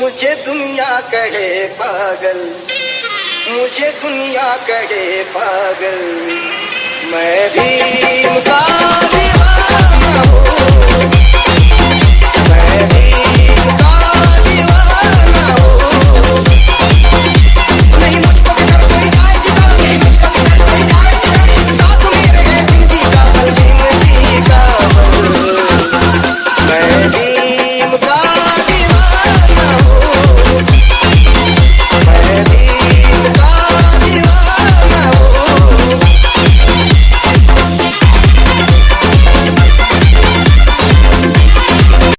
मुझे दुनिया कहे पागल मुझे दुनिया कहे पागल। मैं भी